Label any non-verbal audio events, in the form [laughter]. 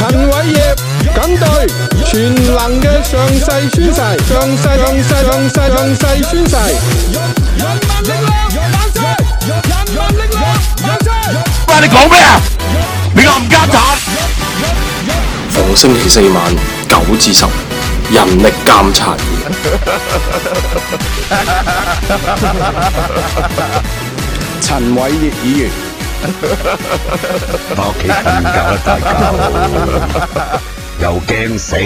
陈伟业，港队，全能嘅上世宣誓，上世上世上世上世宣誓。喂，你讲咩？你冚家铲！逢星期四晚九至十，人力监察员。陈伟业议员。翻 [laughs] 屋企瞓觉一大家又惊死。